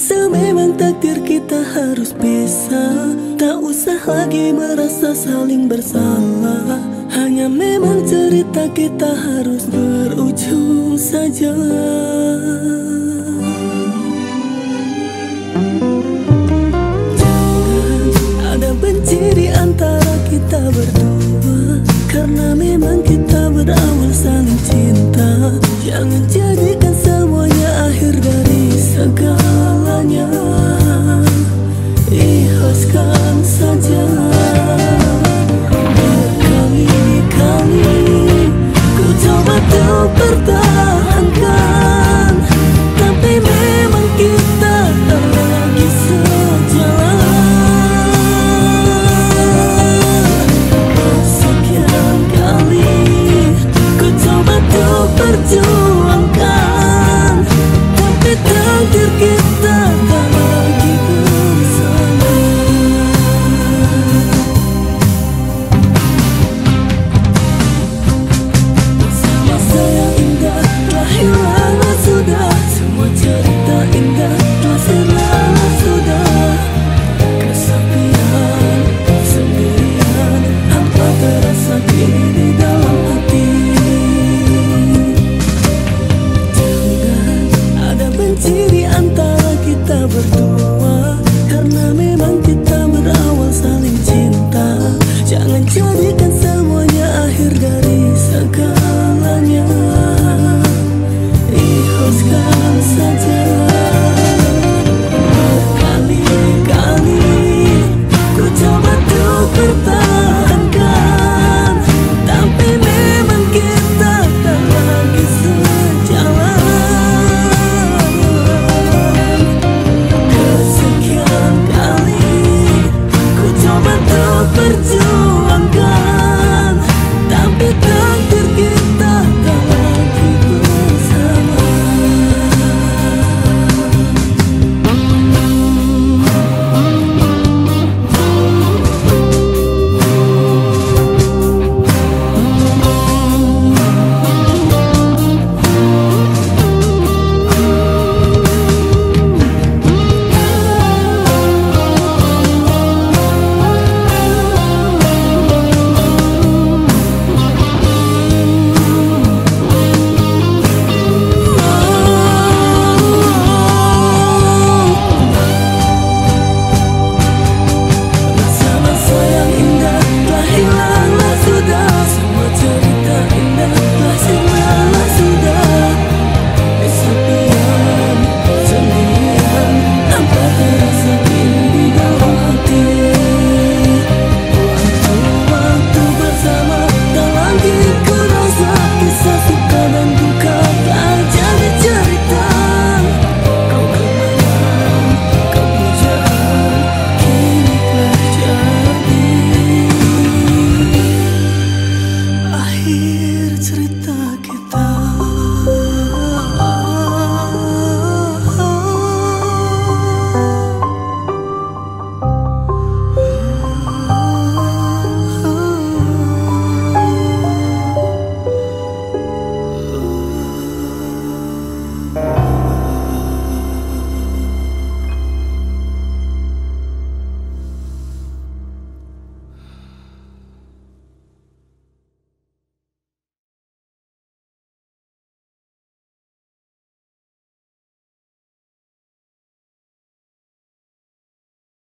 bisa memang takdir kita harus bisa. Tak usah lagi merasa saling bersalah. Hanya memang cerita kita harus berujung saja. коня и Хаскан садя.